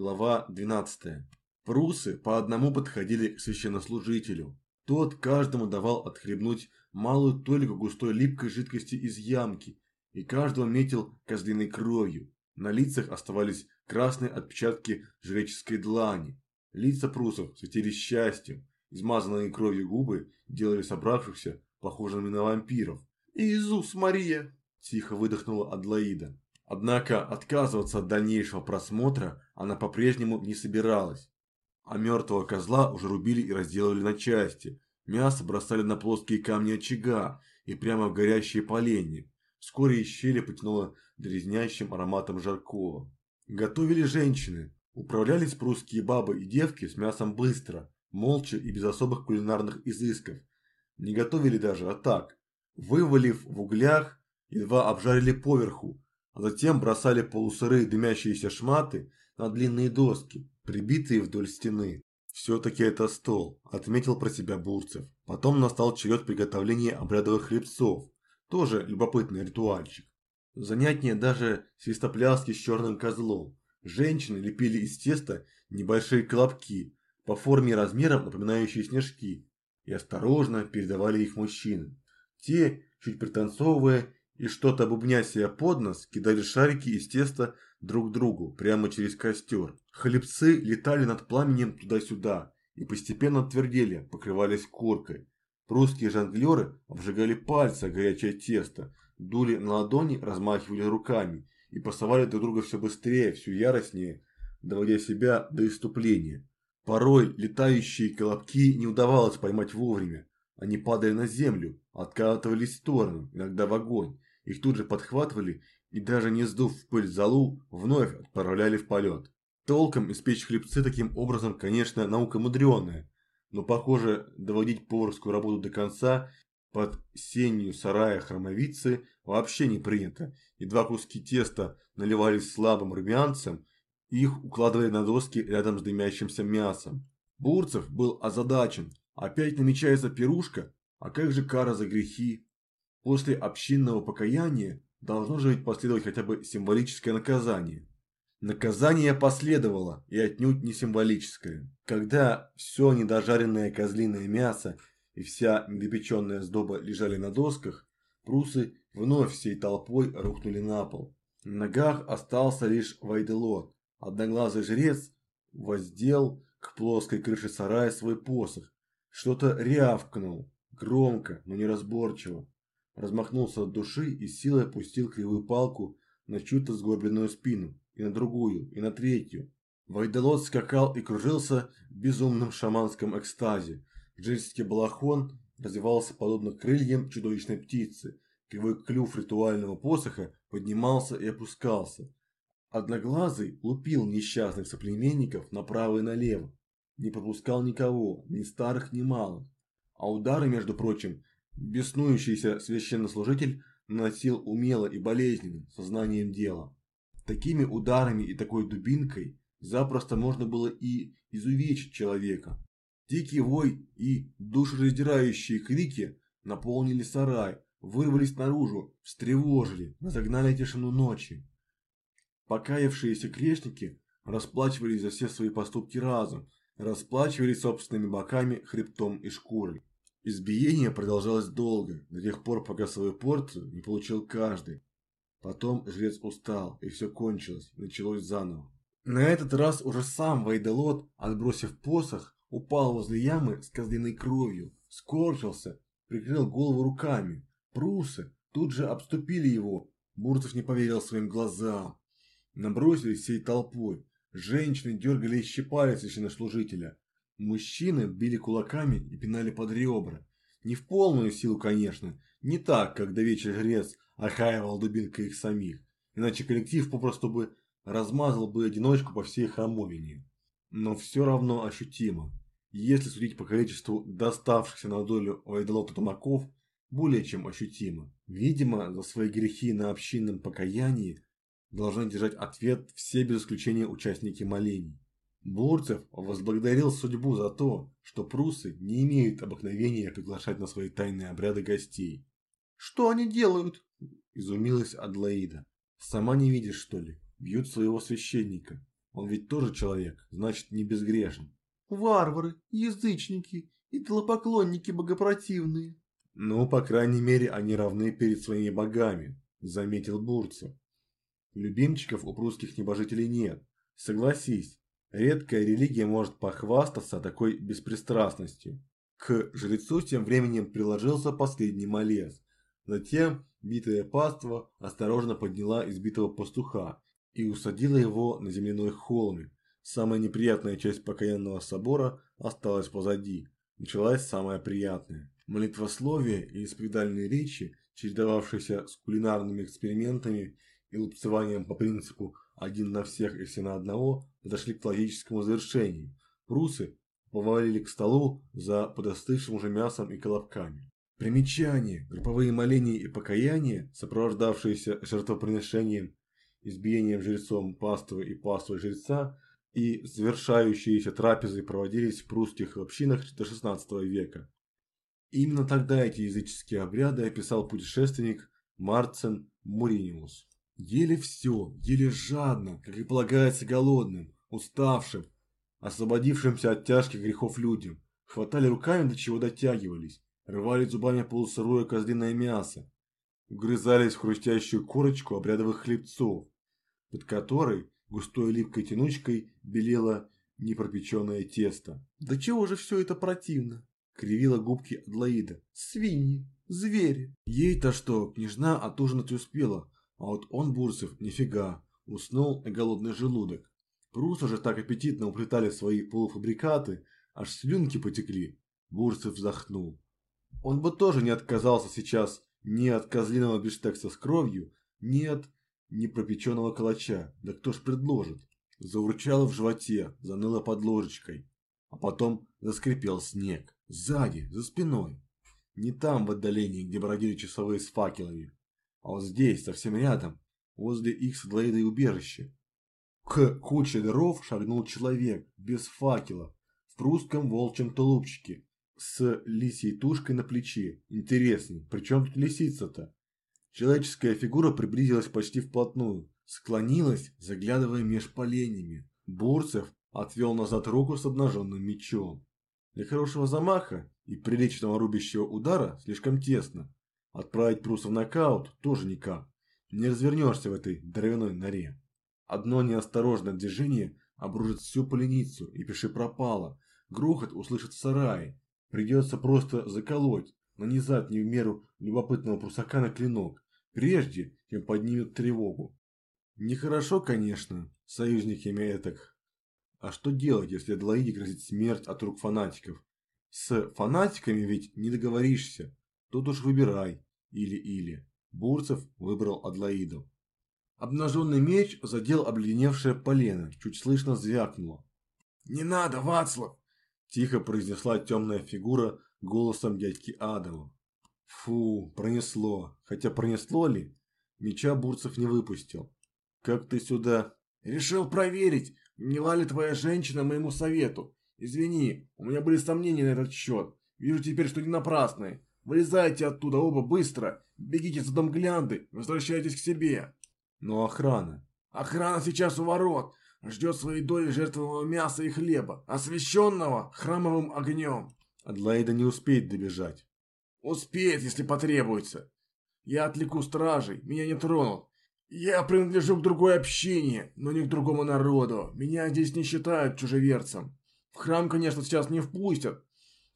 Глава 12. Прусы по одному подходили к священнослужителю. Тот каждому давал отхлебнуть малую толику густой липкой жидкости из ямки, и каждого метил козлиной кровью. На лицах оставались красные отпечатки жреческой длани. Лица прусов светились счастьем, измазанные кровью губы делали собравшихся похожими на вампиров. «Иисус Мария!» – тихо выдохнула Адлоида. Однако отказываться от дальнейшего просмотра она по-прежнему не собиралась. А мертвого козла уже рубили и разделывали на части. Мясо бросали на плоские камни очага и прямо в горящие поленья. Вскоре из щели потянуло дрезнящим ароматом жаркого. Готовили женщины. Управлялись прусские бабы и девки с мясом быстро, молча и без особых кулинарных изысков. Не готовили даже, а так. Вывалив в углях, едва обжарили поверху, а затем бросали полусырые дымящиеся шматы на длинные доски, прибитые вдоль стены. Все-таки это стол, отметил про себя Бурцев. Потом настал черед приготовления обрядовых хлебцов. Тоже любопытный ритуальчик. Занятнее даже свистопляски с черным козлом. Женщины лепили из теста небольшие колобки, по форме и размерам напоминающие снежки, и осторожно передавали их мужчинам. Те, чуть пританцовывая, и что-то бубня себе под нос кидали шарики из теста друг другу прямо через костер. Хлебцы летали над пламенем туда-сюда и постепенно твердели, покрывались коркой. Прусские жонглеры обжигали пальцы горячее тесто, дули на ладони, размахивали руками и пасовали друг друга все быстрее, все яростнее, доводя себя до иступления. Порой летающие колобки не удавалось поймать вовремя. Они падали на землю, откатывались в сторону, иногда в огонь, их тут же подхватывали и даже не сдув в пыль залу, вновь отправляли в полет. Толком испечь хлебцы таким образом, конечно, наука мудреная, но, похоже, доводить поварскую работу до конца под сенью сарая хромовицы вообще не принято, и два куски теста наливались слабым румянцем, их укладывали на доски рядом с дымящимся мясом. Бурцев был озадачен. Опять намечается пирушка, а как же кара за грехи? После общинного покаяния должно же ведь последовать хотя бы символическое наказание. Наказание последовало, и отнюдь не символическое. Когда все недожаренное козлиное мясо и вся недопеченная сдоба лежали на досках, прусы вновь всей толпой рухнули на пол. На ногах остался лишь Вайделот. Одноглазый жрец воздел к плоской крыше сарая свой посох. Что-то рявкнул, громко, но неразборчиво размахнулся от души и силой опустил кривую палку на чью-то сгорбленную спину, и на другую, и на третью. Вайдалот скакал и кружился в безумном шаманском экстазе. Женский балахон развивался подобно крыльям чудовищной птицы. Кривой клюв ритуального посоха поднимался и опускался. Одноглазый лупил несчастных соплеменников направо и налево. Не пропускал никого, ни старых, ни малых. А удары, между прочим, Беснующийся священнослужитель наносил умело и болезненно, сознанием дела. Такими ударами и такой дубинкой запросто можно было и изувечить человека. Дикий вой и душераздирающие крики наполнили сарай, вырвались наружу, встревожили, разогнали тишину ночи. Покаявшиеся грешники расплачивались за все свои поступки разом, расплачивались собственными боками, хребтом и шкурой. Избиение продолжалось долго, до тех пор, пока свою порцию не получил каждый. Потом жрец устал, и все кончилось, началось заново. На этот раз уже сам Вайделот, отбросив посох, упал возле ямы с козлиной кровью, скорчился, прикрыл голову руками. Прусы тут же обступили его. Бурцев не поверил своим глазам. Набросились всей толпой. Женщины дергали и щипали священнослужителя. Мужчины били кулаками и пинали под ребра. Не в полную силу, конечно, не так, как давеча жрец охаивал дубинкой их самих, иначе коллектив попросту бы размазал бы одиночку по всей храмовине. Но все равно ощутимо. Если судить по количеству доставшихся на долю Вайдалота тумаков, более чем ощутимо. Видимо, за свои грехи на общинном покаянии должны держать ответ все без исключения участники молений. Бурцев возблагодарил судьбу за то, что прусы не имеют обыкновения приглашать на свои тайные обряды гостей. «Что они делают?» – изумилась Адлаида. «Сама не видишь, что ли? Бьют своего священника. Он ведь тоже человек, значит не безгрешен. Варвары, язычники, идолопоклонники богопротивные. Ну, по крайней мере, они равны перед своими богами, заметил Бурцев. Любимчиков у прусских небожителей нет. Согласись, редкая религия может похвастаться такой беспристрастностью. К жрецу тем временем приложился последний молез. Затем битая паства осторожно подняла избитого пастуха и усадила его на земляной холме. Самая неприятная часть покаянного собора осталась позади. Началась самая приятная. Молитвословие и исповедальные речи, чередовавшиеся с кулинарными экспериментами и лупцеванием по принципу «один на всех и все на одного», подошли к логическому завершению. Прусы повалили к столу за подостывшим уже мясом и колобками. Примечание. Групповые моления и покаяния, сопровождавшиеся жертвоприношением, избиением жрецом паствы и паствой жреца, и завершающиеся трапезы проводились в прусских общинах до XVI века. Именно тогда эти языческие обряды описал путешественник Марцен Муриниус. Ели все, ели жадно, как и полагается голодным, уставшим, освободившимся от тяжких грехов людям, хватали руками, до чего дотягивались, рвали зубами полусырое козлиное мясо, вгрызались в хрустящую корочку обрядовых хлебцов, под которой густой липкой тянучкой белело непропеченное тесто. Да чего же все это противно? Кривила губки Адлоида. Свиньи, звери. Ей-то что, княжна отужинать успела, а вот он, Бурцев, нифига, уснул на голодный желудок. Прусы же так аппетитно уплетали свои полуфабрикаты, аж слюнки потекли. Бурцев вздохнул. Он бы тоже не отказался сейчас ни от козлиного бифштекса с кровью, ни от непропеченного калача. Да кто ж предложит? Заурчало в животе, заныло под ложечкой. А потом заскрипел снег. Сзади, за спиной. Не там в отдалении, где бродили часовые с факелами. А вот здесь, совсем рядом, возле их с Адлоидой убежища. К куче дров шагнул человек, без факела, в прусском волчьем тулупчике, с лисьей тушкой на плече. Интересно, при тут лисица-то? Человеческая фигура приблизилась почти вплотную, склонилась, заглядывая меж поленьями. Бурцев отвел назад руку с обнаженным мечом. Для хорошего замаха и приличного рубящего удара слишком тесно. Отправить Пруса в нокаут тоже никак. Не развернешься в этой дровяной норе. Одно неосторожное движение обружит всю поленицу, и пиши пропало. Грохот услышит в сарае. Придется просто заколоть, нанизать не в меру любопытного прусака на клинок, прежде чем поднимет тревогу. Нехорошо, конечно, союзниками этак. А что делать, если Адлоиде грозит смерть от рук фанатиков? С фанатиками ведь не договоришься. Тут уж выбирай. Или-или. Бурцев выбрал Адлоиду. Обнаженный меч задел обледеневшее полено, чуть слышно звякнуло. «Не надо, Вацлав!» – тихо произнесла темная фигура голосом дядьки Адама. Фу, пронесло. Хотя пронесло ли? Меча Бурцев не выпустил. «Как ты сюда?» «Решил проверить, вняла ли твоя женщина моему совету. Извини, у меня были сомнения на этот счет. Вижу теперь, что не напрасные. Вылезайте оттуда оба быстро, бегите за дом Глянды, возвращайтесь к себе». Но охрана. Охрана сейчас у ворот. Ждет своей доли жертвованного мяса и хлеба, освященного храмовым огнем. Адлайда не успеет добежать. Успеет, если потребуется. Я отвлеку стражей, меня не тронут. Я принадлежу к другой общине, но не к другому народу. Меня здесь не считают чужеверцем. В храм, конечно, сейчас не впустят.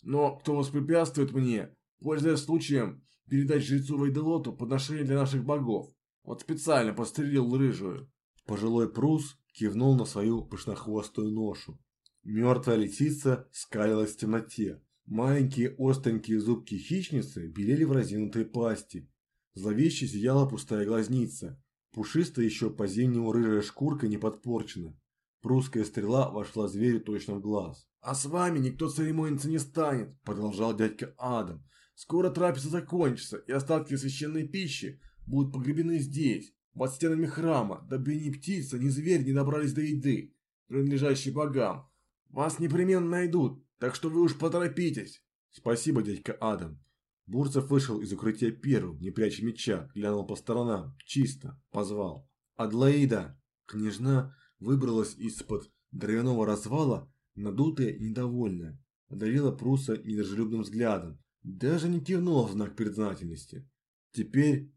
Но кто воспрепятствует мне, пользуясь случаем, передать жрецу Вайделоту подношение для наших богов. Вот специально пострелил рыжую. Пожилой прус кивнул на свою пышнохвостую ношу. Мертвая лисица скалилась в темноте. Маленькие остренькие зубки хищницы белели в разинутой пасти. Зловеще зияла пустая глазница. Пушистая еще по-зимнему рыжая шкурка не подпорчена. Прусская стрела вошла зверю точно в глаз. «А с вами никто церемониться не станет», – продолжал дядька Адам. «Скоро трапеза закончится, и остатки священной пищи будут погребены здесь, под стенами храма, дабы ни птица, ни зверь не добрались до еды, принадлежащей богам. Вас непременно найдут, так что вы уж поторопитесь. Спасибо, дядька Адам. Бурцев вышел из укрытия первым, не пряча меча, глянул по сторонам, чисто, позвал. Адлоида! Княжна выбралась из-под дровяного развала, надутая и недовольная, одарила Пруса недружелюбным взглядом, даже не кивнула в знак признательности. Теперь,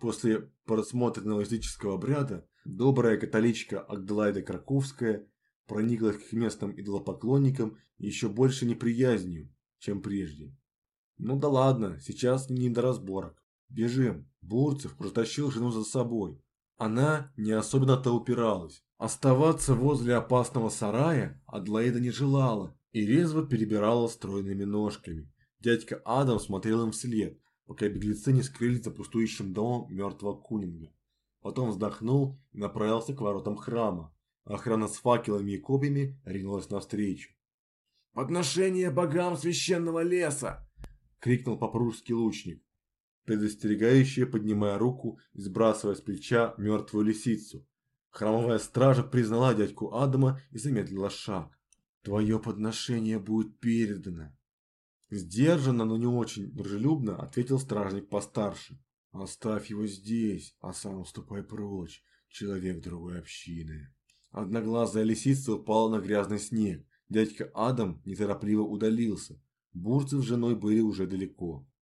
после просмотренного языческого обряда, добрая католичка Агделайда Краковская прониклась к местным идолопоклонникам еще больше неприязнью, чем прежде. Ну да ладно, сейчас не до разборок. Бежим. Бурцев протащил жену за собой. Она не особенно-то упиралась. Оставаться возле опасного сарая Адлоида не желала и резво перебирала стройными ножками. Дядька Адам смотрел им вслед, пока беглецы не скрылись за пустующим домом мертвого Кунинга. Потом вздохнул и направился к воротам храма. Охрана с факелами и копьями ринулась навстречу. «Подношение богам священного леса!» — крикнул по-прусски лучник, предостерегающий, поднимая руку и сбрасывая с плеча мертвую лисицу. Храмовая стража признала дядьку Адама и замедлила шаг. «Твое подношение будет передано!» Сдержанно, но не очень дружелюбно ответил стражник постарше. «Оставь его здесь, а сам ступай прочь, человек другой общины». Одноглазая лисица упала на грязный снег. Дядька Адам неторопливо удалился. Бурцев с женой были уже далеко.